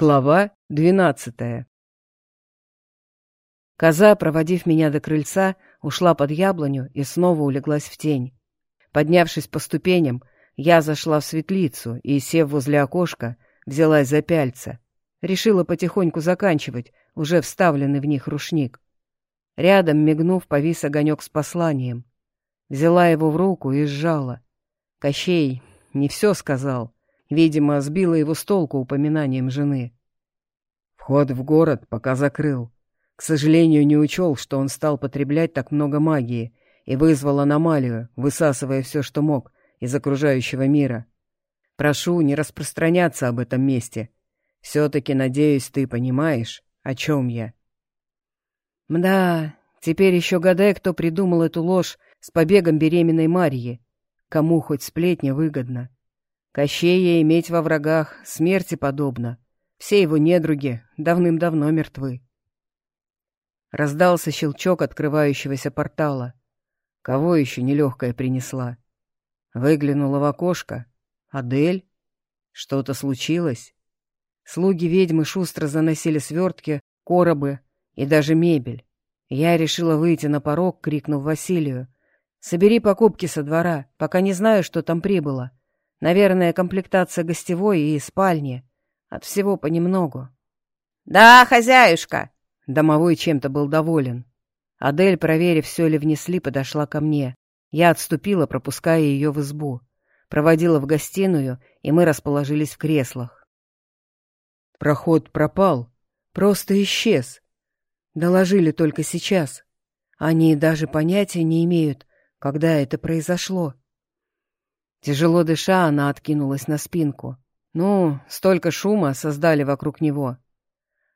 Глава двенадцатая Коза, проводив меня до крыльца, ушла под яблоню и снова улеглась в тень. Поднявшись по ступеням, я зашла в светлицу и, сев возле окошка, взялась за пяльца. Решила потихоньку заканчивать уже вставленный в них рушник. Рядом, мигнув, повис огонек с посланием. Взяла его в руку и сжала. Кощей не все сказал — Видимо, сбила его с толку упоминанием жены. Вход в город пока закрыл. К сожалению, не учел, что он стал потреблять так много магии и вызвал аномалию, высасывая все, что мог, из окружающего мира. Прошу не распространяться об этом месте. Все-таки, надеюсь, ты понимаешь, о чем я. Мда, теперь еще гадай, кто придумал эту ложь с побегом беременной Марьи. Кому хоть сплетня выгодна. Кощея иметь во врагах смерти подобно. Все его недруги давным-давно мертвы. Раздался щелчок открывающегося портала. Кого еще нелегкая принесла? Выглянула в окошко. Адель? Что-то случилось? Слуги ведьмы шустро заносили свертки, коробы и даже мебель. Я решила выйти на порог, крикнув Василию. «Собери покупки со двора, пока не знаю, что там прибыло. Наверное, комплектация гостевой и спальни. От всего понемногу. «Да, хозяюшка!» Домовой чем-то был доволен. Адель, проверив, все ли внесли, подошла ко мне. Я отступила, пропуская ее в избу. Проводила в гостиную, и мы расположились в креслах. Проход пропал. Просто исчез. Доложили только сейчас. Они даже понятия не имеют, когда это произошло. Тяжело дыша, она откинулась на спинку. Ну, столько шума создали вокруг него.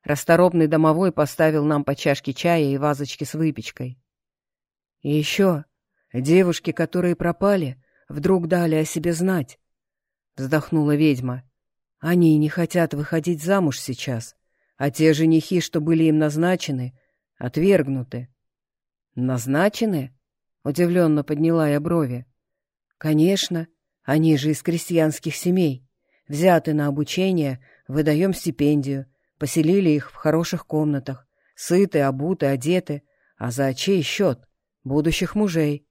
Расторопный домовой поставил нам по чашке чая и вазочки с выпечкой. И еще, девушки, которые пропали, вдруг дали о себе знать. Вздохнула ведьма. Они не хотят выходить замуж сейчас, а те женихи, что были им назначены, отвергнуты. Назначены? Удивленно подняла я брови. Конечно, они же из крестьянских семей. Взяты на обучение, выдаем стипендию, поселили их в хороших комнатах, сыты, обуты, одеты, а за чей счет? Будущих мужей.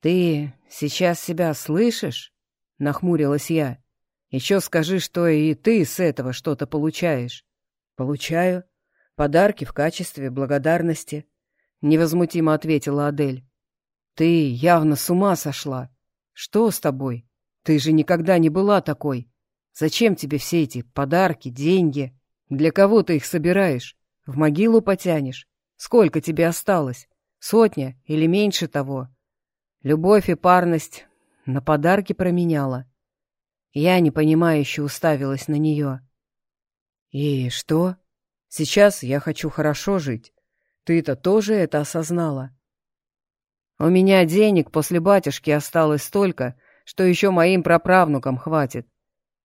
«Ты сейчас себя слышишь?» — нахмурилась я. «Еще скажи, что и ты с этого что-то получаешь». «Получаю. Подарки в качестве благодарности», — невозмутимо ответила Адель. «Ты явно с ума сошла. Что с тобой?» Ты же никогда не была такой. Зачем тебе все эти подарки, деньги? Для кого ты их собираешь? В могилу потянешь? Сколько тебе осталось? Сотня или меньше того? Любовь и парность на подарки променяла. Я непонимающе уставилась на нее. И что? Сейчас я хочу хорошо жить. Ты-то тоже это осознала? У меня денег после батюшки осталось столько, что еще моим праправнукам хватит.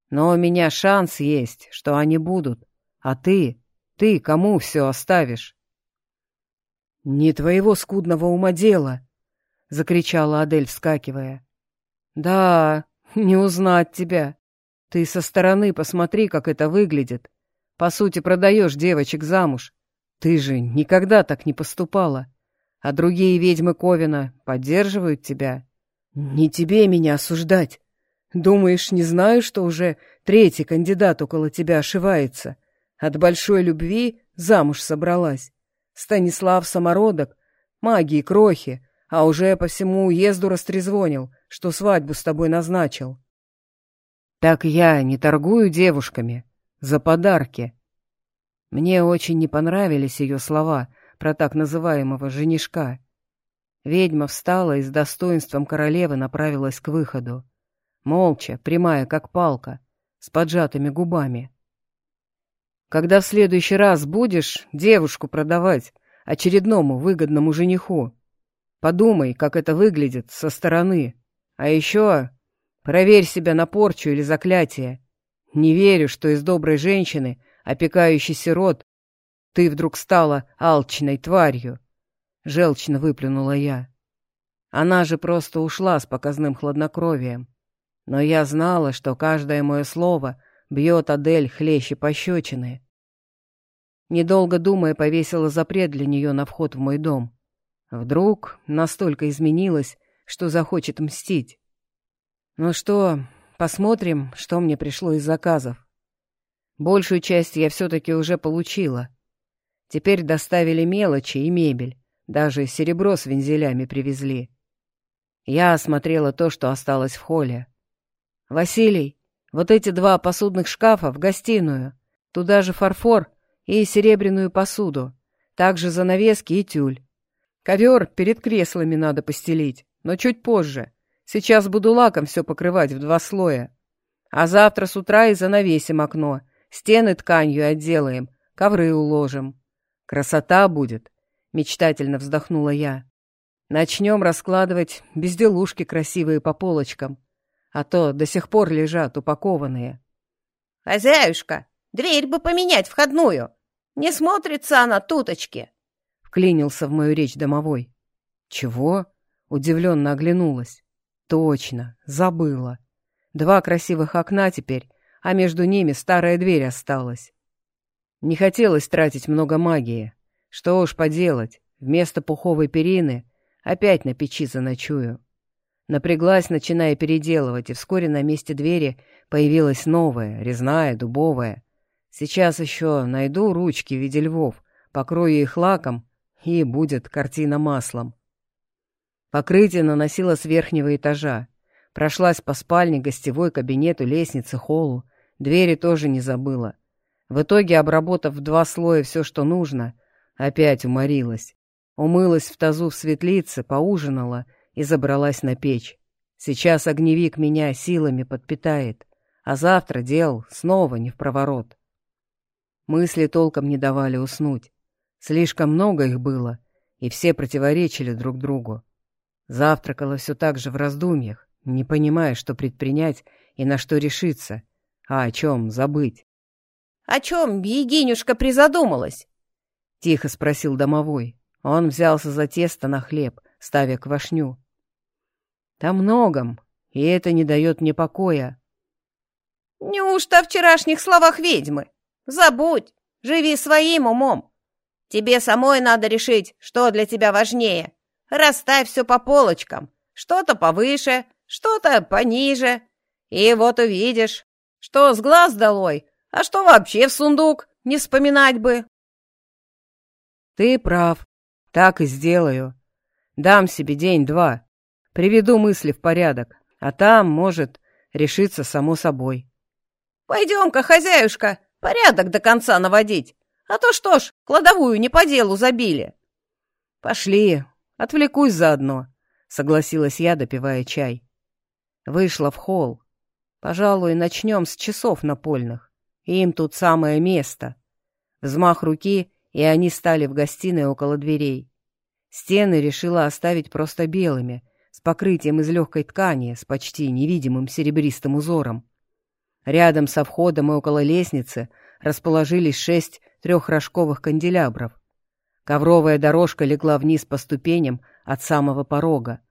Но у меня шанс есть, что они будут. А ты, ты кому все оставишь? «Не твоего скудного ума дело!» — закричала Адель, вскакивая. «Да, не узнать тебя. Ты со стороны посмотри, как это выглядит. По сути, продаешь девочек замуж. Ты же никогда так не поступала. А другие ведьмы Ковина поддерживают тебя. «Не тебе меня осуждать. Думаешь, не знаю, что уже третий кандидат около тебя ошивается? От большой любви замуж собралась. Станислав Самородок, магии крохи, а уже по всему уезду растрезвонил, что свадьбу с тобой назначил». «Так я не торгую девушками. За подарки». Мне очень не понравились ее слова про так называемого женишка. Ведьма встала и с достоинством королевы направилась к выходу. Молча, прямая, как палка, с поджатыми губами. «Когда в следующий раз будешь девушку продавать очередному выгодному жениху, подумай, как это выглядит со стороны. А еще проверь себя на порчу или заклятие. Не верю, что из доброй женщины, опекающей сирот, ты вдруг стала алчной тварью. Желчно выплюнула я. Она же просто ушла с показным хладнокровием. Но я знала, что каждое мое слово бьет Адель хлеще пощечины. Недолго думая, повесила запрет для нее на вход в мой дом. Вдруг настолько изменилась, что захочет мстить. Ну что, посмотрим, что мне пришло из заказов. Большую часть я все-таки уже получила. Теперь доставили мелочи и мебель, даже серебро с вензелями привезли. Я осмотрела то, что осталось в холле. «Василий, вот эти два посудных шкафа в гостиную. Туда же фарфор и серебряную посуду. Также занавески и тюль. Ковер перед креслами надо постелить, но чуть позже. Сейчас буду лаком все покрывать в два слоя. А завтра с утра и занавесим окно, стены тканью отделаем, ковры уложим. Красота будет, мечтательно вздохнула я. Начнем раскладывать безделушки красивые по полочкам, а то до сих пор лежат упакованные. «Хозяюшка, дверь бы поменять входную. Не смотрится она туточки!» Вклинился в мою речь домовой. «Чего?» — удивленно оглянулась. «Точно, забыла. Два красивых окна теперь, а между ними старая дверь осталась. Не хотелось тратить много магии. Что уж поделать, вместо пуховой перины опять на печи заночую. Напряглась, начиная переделывать, и вскоре на месте двери появилась новая, резная, дубовая. Сейчас еще найду ручки в виде львов, покрою их лаком, и будет картина маслом. Покрытие наносила с верхнего этажа. Прошлась по спальне, гостевой, кабинету, лестнице, холлу. Двери тоже не забыла. В итоге, обработав в два слоя все, что нужно, опять уморилась. Умылась в тазу в светлице, поужинала и забралась на печь. Сейчас огневик меня силами подпитает, а завтра дел снова не в проворот. Мысли толком не давали уснуть. Слишком много их было, и все противоречили друг другу. Завтракала все так же в раздумьях, не понимая, что предпринять и на что решиться, а о чем забыть. — О чем Егинюшка призадумалась? — тихо спросил домовой. Он взялся за тесто на хлеб, ставя квашню. Там многом, и это не дает мне покоя. Неужто о вчерашних словах ведьмы? Забудь, живи своим умом. Тебе самой надо решить, что для тебя важнее. Расставь все по полочкам. Что-то повыше, что-то пониже. И вот увидишь, что с глаз долой, а что вообще в сундук, не вспоминать бы. Ты прав, так и сделаю. Дам себе день-два, Приведу мысли в порядок, а там, может, решиться само собой. Пойдем-ка, хозяюшка, порядок до конца наводить. А то что ж, кладовую не по делу забили. Пошли, отвлекусь заодно, согласилась я, допивая чай. Вышла в холл. Пожалуй, начнем с часов напольных. Им тут самое место. Взмах руки, и они стали в гостиной около дверей. Стены решила оставить просто белыми, с покрытием из легкой ткани, с почти невидимым серебристым узором. Рядом со входом и около лестницы расположились шесть трехрожковых канделябров. Ковровая дорожка легла вниз по ступеням от самого порога,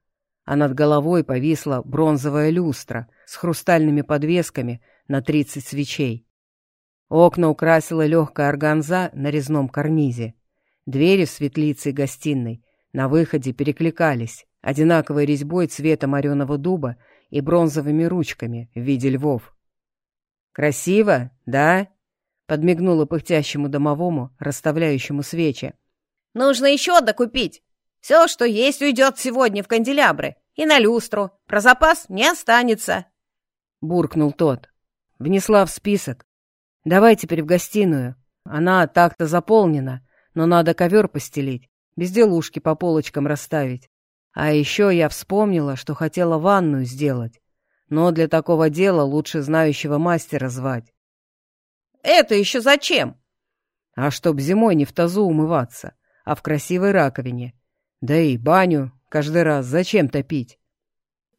а над головой повисла бронзовая люстра с хрустальными подвесками на тридцать свечей. Окна украсила легкая органза на резном карнизе. Двери в светлице и гостиной на выходе перекликались, одинаковой резьбой цвета мореного дуба и бронзовыми ручками в виде львов. «Красиво, да?» — подмигнула пыхтящему домовому, расставляющему свечи. «Нужно еще докупить. Все, что есть, уйдет сегодня в канделябры и на люстру. Про запас не останется», — буркнул тот. Внесла в список. «Давай теперь в гостиную. Она так-то заполнена, но надо ковер постелить, безделушки по полочкам расставить. А еще я вспомнила, что хотела ванную сделать. Но для такого дела лучше знающего мастера звать. «Это еще зачем?» «А чтоб зимой не в тазу умываться, а в красивой раковине. Да и баню каждый раз зачем топить?»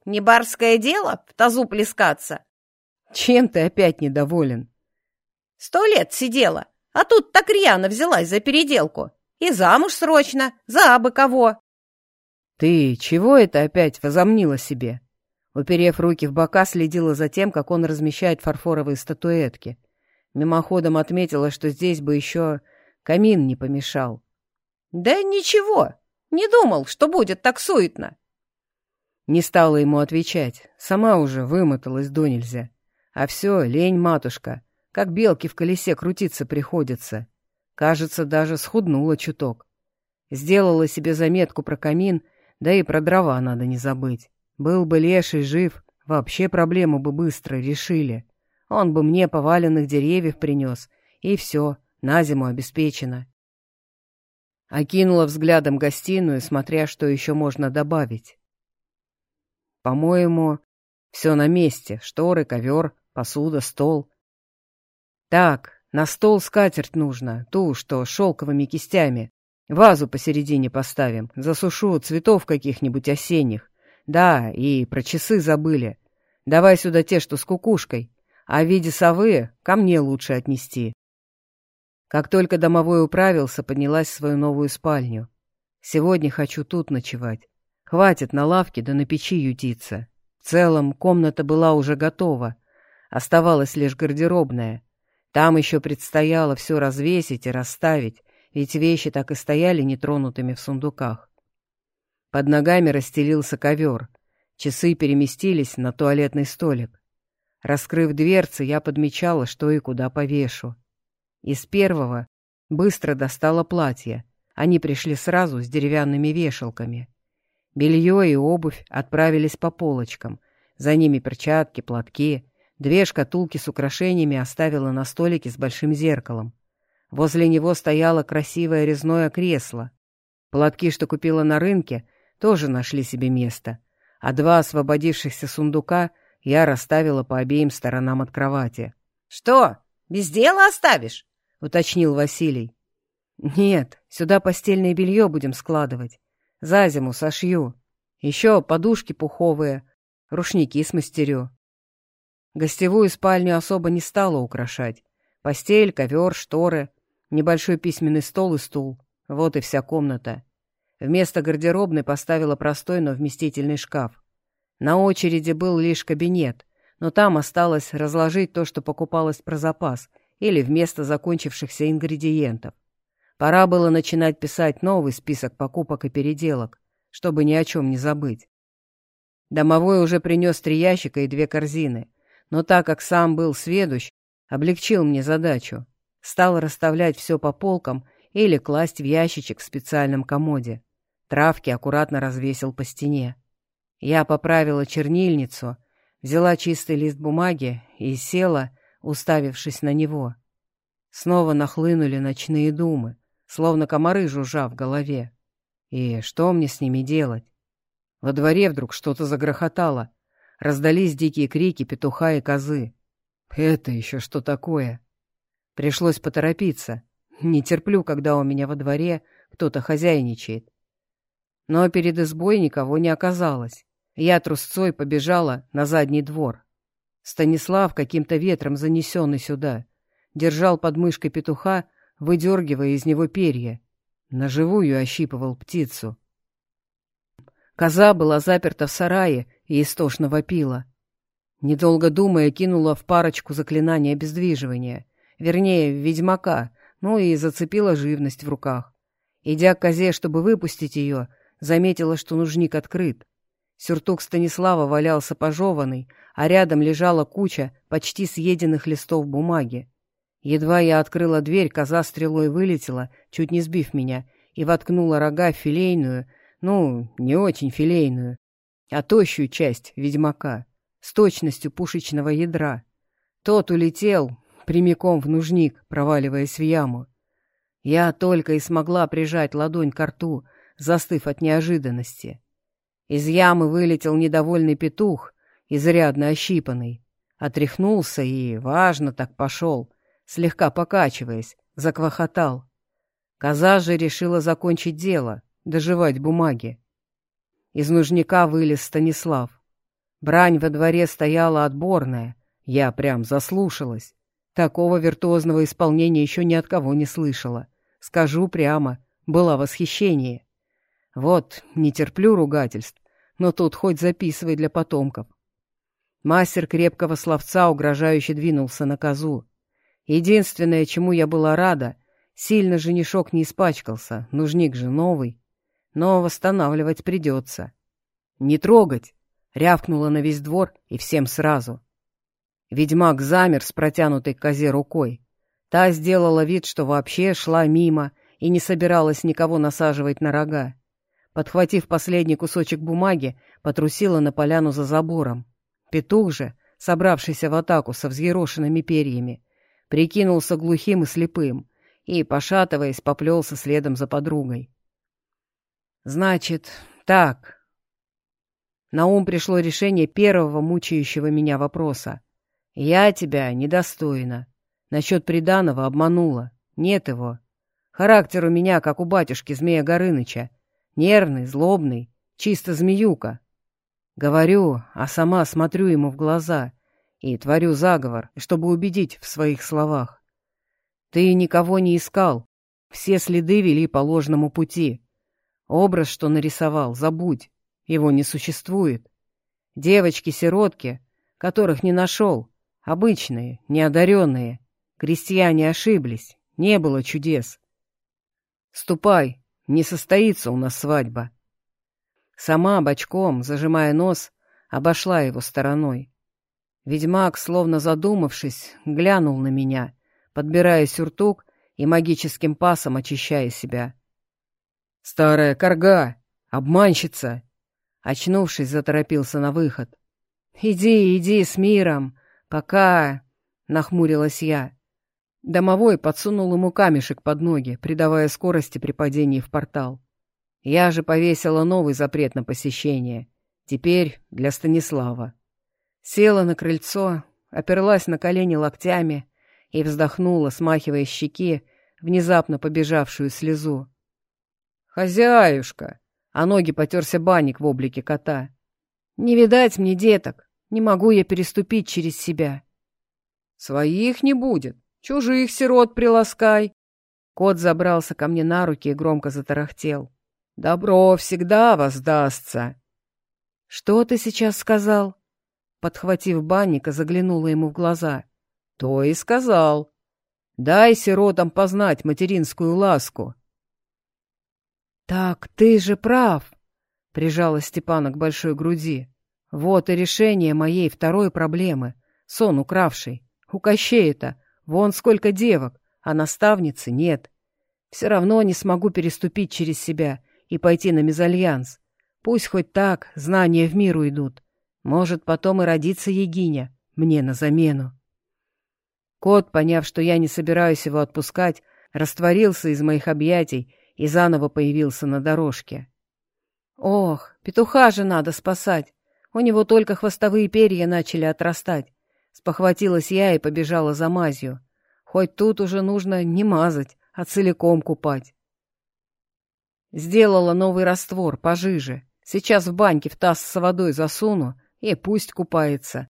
«Не барское дело в тазу плескаться?» «Чем ты опять недоволен?» «Сто лет сидела, а тут так рьяно взялась за переделку. И замуж срочно, за абы кого!» «Ты чего это опять возомнила себе?» — Уперев руки в бока, следила за тем, как он размещает фарфоровые статуэтки. Мимоходом отметила, что здесь бы еще камин не помешал. «Да ничего, не думал, что будет так суетно». Не стала ему отвечать, сама уже вымоталась до нельзя. А все, лень, матушка, как белки в колесе крутиться приходится. Кажется, даже схуднула чуток. Сделала себе заметку про камин, да и про дрова надо не забыть. Был бы леший жив, вообще проблему бы быстро решили. Он бы мне поваленных деревьев принес, и все, на зиму обеспечено. Окинула взглядом гостиную, смотря, что еще можно добавить. По-моему, все на месте. Шторы, ковер, посуда, стол. Так, на стол скатерть нужно, ту, что с шелковыми кистями. Вазу посередине поставим, засушу цветов каких-нибудь осенних. Да, и про часы забыли. Давай сюда те, что с кукушкой. А в виде совы ко мне лучше отнести. Как только домовой управился, поднялась в свою новую спальню. Сегодня хочу тут ночевать. Хватит на лавке да на печи ютиться. В целом, комната была уже готова. Оставалась лишь гардеробная. Там еще предстояло все развесить и расставить, ведь вещи так и стояли нетронутыми в сундуках. Под ногами расстелился ковер. Часы переместились на туалетный столик. Раскрыв дверцы, я подмечала, что и куда повешу. Из первого быстро достала платье. Они пришли сразу с деревянными вешалками. Белье и обувь отправились по полочкам. За ними перчатки, платки. Две шкатулки с украшениями оставила на столике с большим зеркалом. Возле него стояло красивое резное кресло. Платки, что купила на рынке, тоже нашли себе место, а два освободившихся сундука я расставила по обеим сторонам от кровати. — Что, без дела оставишь? — уточнил Василий. — Нет, сюда постельное белье будем складывать. За зиму сошью. Еще подушки пуховые, рушники смастерю. Гостевую спальню особо не стала украшать. Постель, ковер, шторы, небольшой письменный стол и стул. Вот и вся комната. Вместо гардеробной поставила простой, но вместительный шкаф. На очереди был лишь кабинет, но там осталось разложить то, что покупалось про запас или вместо закончившихся ингредиентов. Пора было начинать писать новый список покупок и переделок, чтобы ни о чем не забыть. Домовой уже принес три ящика и две корзины, но так как сам был сведущ, облегчил мне задачу. Стал расставлять все по полкам или класть в ящичек в специальном комоде. Травки аккуратно развесил по стене. Я поправила чернильницу, взяла чистый лист бумаги и села, уставившись на него. Снова нахлынули ночные думы, словно комары жужжа в голове. И что мне с ними делать? Во дворе вдруг что-то загрохотало. Раздались дикие крики петуха и козы. Это еще что такое? Пришлось поторопиться. Не терплю, когда у меня во дворе кто-то хозяйничает. Но перед избой никого не оказалось. Я трусцой побежала на задний двор. Станислав, каким-то ветром занесенный сюда, держал под мышкой петуха, выдергивая из него перья. Наживую ощипывал птицу. Коза была заперта в сарае и истошно вопила. Недолго думая, кинула в парочку заклинания обездвиживания, вернее, ведьмака, ну и зацепила живность в руках. Идя к козе, чтобы выпустить ее, Заметила, что нужник открыт. Сюртук Станислава валялся пожеванный, а рядом лежала куча почти съеденных листов бумаги. Едва я открыла дверь, коза стрелой вылетела, чуть не сбив меня, и воткнула рога в филейную, ну, не очень филейную, а тощую часть ведьмака, с точностью пушечного ядра. Тот улетел прямиком в нужник, проваливаясь в яму. Я только и смогла прижать ладонь к рту, застыв от неожиданности. Из ямы вылетел недовольный петух, изрядно ощипанный. Отряхнулся и, важно, так пошел, слегка покачиваясь, заквохотал. Коза же решила закончить дело, доживать бумаги. Из нужника вылез Станислав. Брань во дворе стояла отборная, я прям заслушалась. Такого виртуозного исполнения еще ни от кого не слышала. Скажу прямо, было восхищение. Вот, не терплю ругательств, но тут хоть записывай для потомков. Мастер крепкого словца угрожающе двинулся на козу. Единственное, чему я была рада, сильно женишок не испачкался, нужник же новый. Но восстанавливать придется. «Не трогать!» — рявкнула на весь двор и всем сразу. Ведьмак замер с протянутой к козе рукой. Та сделала вид, что вообще шла мимо и не собиралась никого насаживать на рога. Подхватив последний кусочек бумаги, потрусила на поляну за забором. Петух же, собравшийся в атаку со взъерошенными перьями, прикинулся глухим и слепым и, пошатываясь, поплелся следом за подругой. «Значит, так...» На ум пришло решение первого мучающего меня вопроса. «Я тебя недостойна. Насчет приданого обманула. Нет его. Характер у меня, как у батюшки Змея Горыныча. Нервный, злобный, чисто змеюка. Говорю, а сама смотрю ему в глаза и творю заговор, чтобы убедить в своих словах. Ты никого не искал, все следы вели по ложному пути. Образ, что нарисовал, забудь, его не существует. Девочки-сиротки, которых не нашел, обычные, неодаренные, крестьяне ошиблись, не было чудес. Ступай, не состоится у нас свадьба. Сама бочком, зажимая нос, обошла его стороной. Ведьмак, словно задумавшись, глянул на меня, подбирая сюртук и магическим пасом очищая себя. «Старая корга! Обманщица!» Очнувшись, заторопился на выход. «Иди, иди с миром! Пока...» — нахмурилась я. Домовой подсунул ему камешек под ноги, придавая скорости при падении в портал. Я же повесила новый запрет на посещение. Теперь для Станислава. Села на крыльцо, оперлась на колени локтями и вздохнула, смахивая щеки внезапно побежавшую слезу. «Хозяюшка!» А ноги потерся банник в облике кота. «Не видать мне деток, не могу я переступить через себя». «Своих не будет, чужих сирот приласкай». Кот забрался ко мне на руки и громко затарахтел. Добро всегда воздастся. Что ты сейчас сказал? Подхватив банника, заглянула ему в глаза. То и сказал. Дай сиротам познать материнскую ласку. Так ты же прав, прижала Степана к большой груди. Вот и решение моей второй проблемы. Сон укравший. У Кощея-то вон сколько девок, а наставницы нет. Все равно не смогу переступить через себя и пойти на мезальянс. Пусть хоть так знания в мир уйдут. Может, потом и родится Егиня, мне на замену. Кот, поняв, что я не собираюсь его отпускать, растворился из моих объятий и заново появился на дорожке. Ох, петуха же надо спасать. У него только хвостовые перья начали отрастать. Спохватилась я и побежала за мазью. Хоть тут уже нужно не мазать, а целиком купать. Сделала новый раствор, пожиже. Сейчас в баньке в таз с водой засуну, и пусть купается.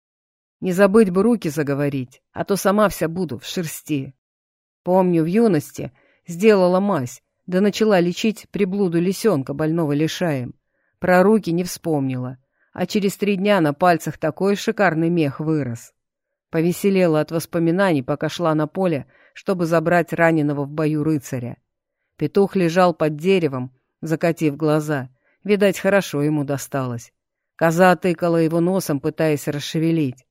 Не забыть бы руки заговорить, а то сама вся буду в шерсти. Помню, в юности сделала мазь, да начала лечить приблуду лисенка, больного лишаем. Про руки не вспомнила, а через три дня на пальцах такой шикарный мех вырос. Повеселела от воспоминаний, пока шла на поле, чтобы забрать раненого в бою рыцаря. Петух лежал под деревом, закатив глаза. Видать, хорошо ему досталось. Коза тыкала его носом, пытаясь расшевелить.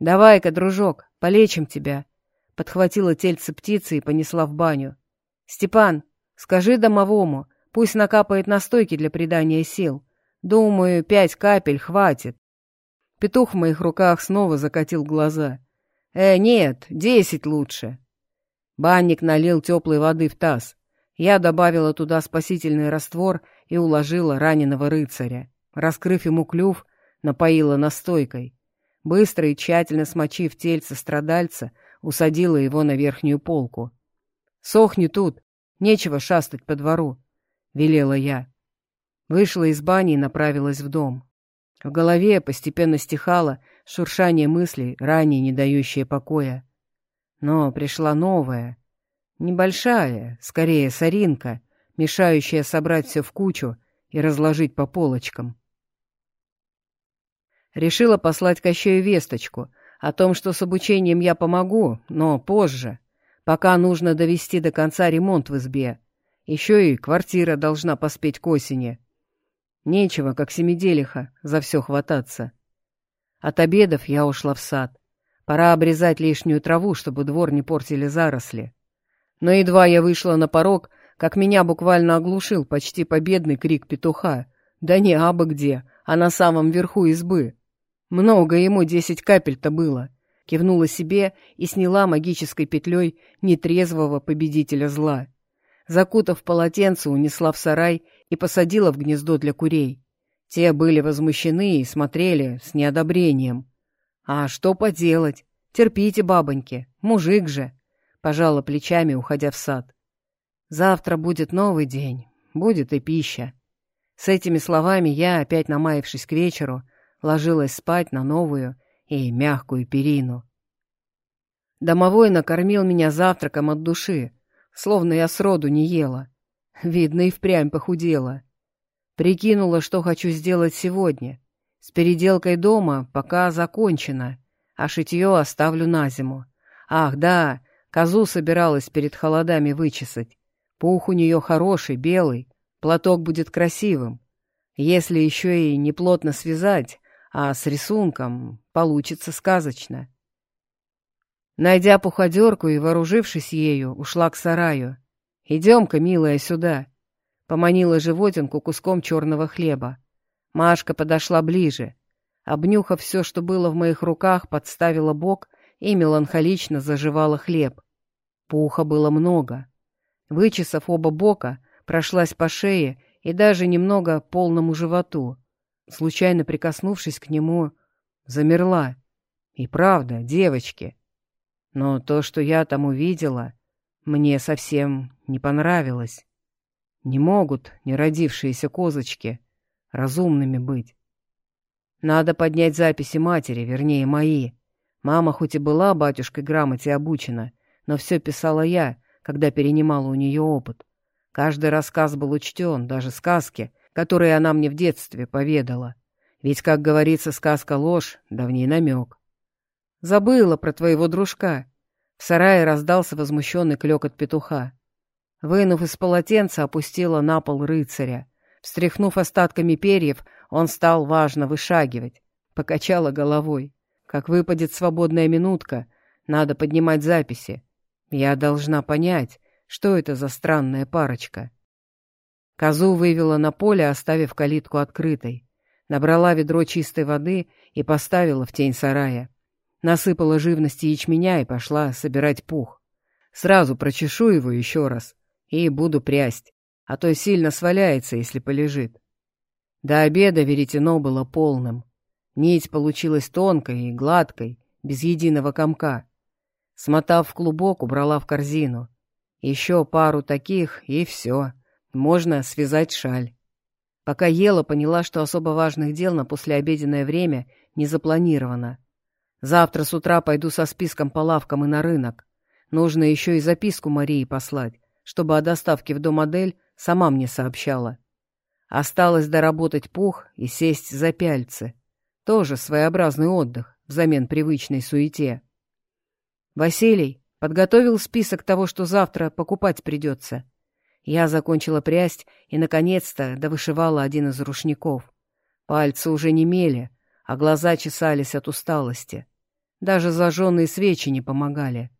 «Давай-ка, дружок, полечим тебя!» Подхватила тельце птицы и понесла в баню. «Степан, скажи домовому, пусть накапает настойки для придания сил. Думаю, пять капель хватит». Петух в моих руках снова закатил глаза. «Э, нет, десять лучше». Банник налил теплой воды в таз. Я добавила туда спасительный раствор и уложила раненого рыцаря. Раскрыв ему клюв, напоила настойкой. Быстро и тщательно смочив тельце страдальца, усадила его на верхнюю полку. «Сохни тут, нечего шастать по двору», — велела я. Вышла из бани и направилась в дом. В голове постепенно стихало шуршание мыслей, ранее не дающее покоя. Но пришла новая — Небольшая, скорее соринка, мешающая собрать все в кучу и разложить по полочкам. Решила послать Кощею весточку о том, что с обучением я помогу, но позже, пока нужно довести до конца ремонт в избе. Еще и квартира должна поспеть к осени. Нечего, как семиделиха, за все хвататься. От обедов я ушла в сад. Пора обрезать лишнюю траву, чтобы двор не портили заросли. Но едва я вышла на порог, как меня буквально оглушил почти победный крик петуха. Да не абы где, а на самом верху избы. Много ему десять капель-то было. Кивнула себе и сняла магической петлей нетрезвого победителя зла. Закутав полотенце, унесла в сарай и посадила в гнездо для курей. Те были возмущены и смотрели с неодобрением. «А что поделать? Терпите, бабоньки, мужик же!» Пожала плечами, уходя в сад. «Завтра будет новый день, будет и пища». С этими словами я, опять намаявшись к вечеру, ложилась спать на новую и мягкую перину. Домовой накормил меня завтраком от души, словно я сроду не ела. Видно, и впрямь похудела. Прикинула, что хочу сделать сегодня. С переделкой дома пока закончено, а шитье оставлю на зиму. Ах, да, козу собиралась перед холодами вычесать. Пух у нее хороший, белый, платок будет красивым. Если еще и не плотно связать, а с рисунком, получится сказочно. Найдя пуходерку и вооружившись ею, ушла к сараю. «Идем-ка, милая, сюда!» Поманила животинку куском черного хлеба. Машка подошла ближе. Обнюхав все, что было в моих руках, подставила бок и меланхолично заживала хлеб. Пуха было много. Вычесав оба бока, прошлась по шее и даже немного полному животу. Случайно прикоснувшись к нему, замерла. И правда, девочки. Но то, что я там увидела, мне совсем не понравилось. Не могут неродившиеся козочки разумными быть. Надо поднять записи матери, вернее, мои. Мама хоть и была батюшкой грамоте обучена, но все писала я, когда перенимала у нее опыт. Каждый рассказ был учтен, даже сказки, которые она мне в детстве поведала. Ведь, как говорится, сказка ложь, давний намек. Забыла про твоего дружка. В сарае раздался возмущенный клёкот петуха. Вынув из полотенца, опустила на пол рыцаря. Встряхнув остатками перьев, он стал важно вышагивать. Покачала головой. Как выпадет свободная минутка, надо поднимать записи. Я должна понять, что это за странная парочка. Козу вывела на поле, оставив калитку открытой. Набрала ведро чистой воды и поставила в тень сарая. Насыпала живности ячменя и пошла собирать пух. Сразу прочешу его еще раз и буду прясть, а то сильно сваляется, если полежит. До обеда веретено было полным. Нить получилась тонкой и гладкой, без единого комка. Смотав в клубок, убрала в корзину. Еще пару таких, и все. Можно связать шаль. Пока ела, поняла, что особо важных дел на послеобеденное время не запланировано. Завтра с утра пойду со списком по лавкам и на рынок. Нужно еще и записку Марии послать, чтобы о доставке в дом модель сама мне сообщала. Осталось доработать пух и сесть за пяльцы. Тоже своеобразный отдых взамен привычной суете. Василий подготовил список того, что завтра покупать придется. Я закончила прясть и, наконец-то, довышивала один из рушников. Пальцы уже не мели, а глаза чесались от усталости. Даже зажженные свечи не помогали.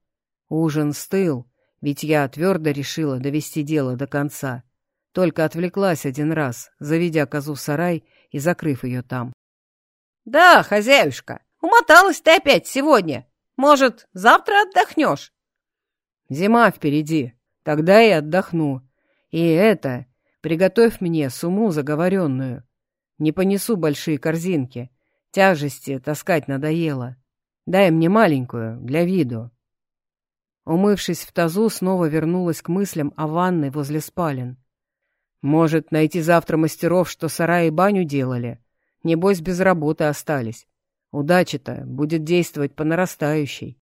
Ужин стыл, ведь я твердо решила довести дело до конца. Только отвлеклась один раз, заведя козу в сарай и закрыв ее там. — Да, хозяюшка, умоталась ты опять сегодня. Может, завтра отдохнешь? — Зима впереди, тогда и отдохну. И это, приготовь мне суму заговоренную. Не понесу большие корзинки, тяжести таскать надоело. Дай мне маленькую, для виду. Умывшись в тазу, снова вернулась к мыслям о ванной возле спален. Может, найти завтра мастеров, что сарай и баню делали? Небось, без работы остались. Удача-то будет действовать по нарастающей.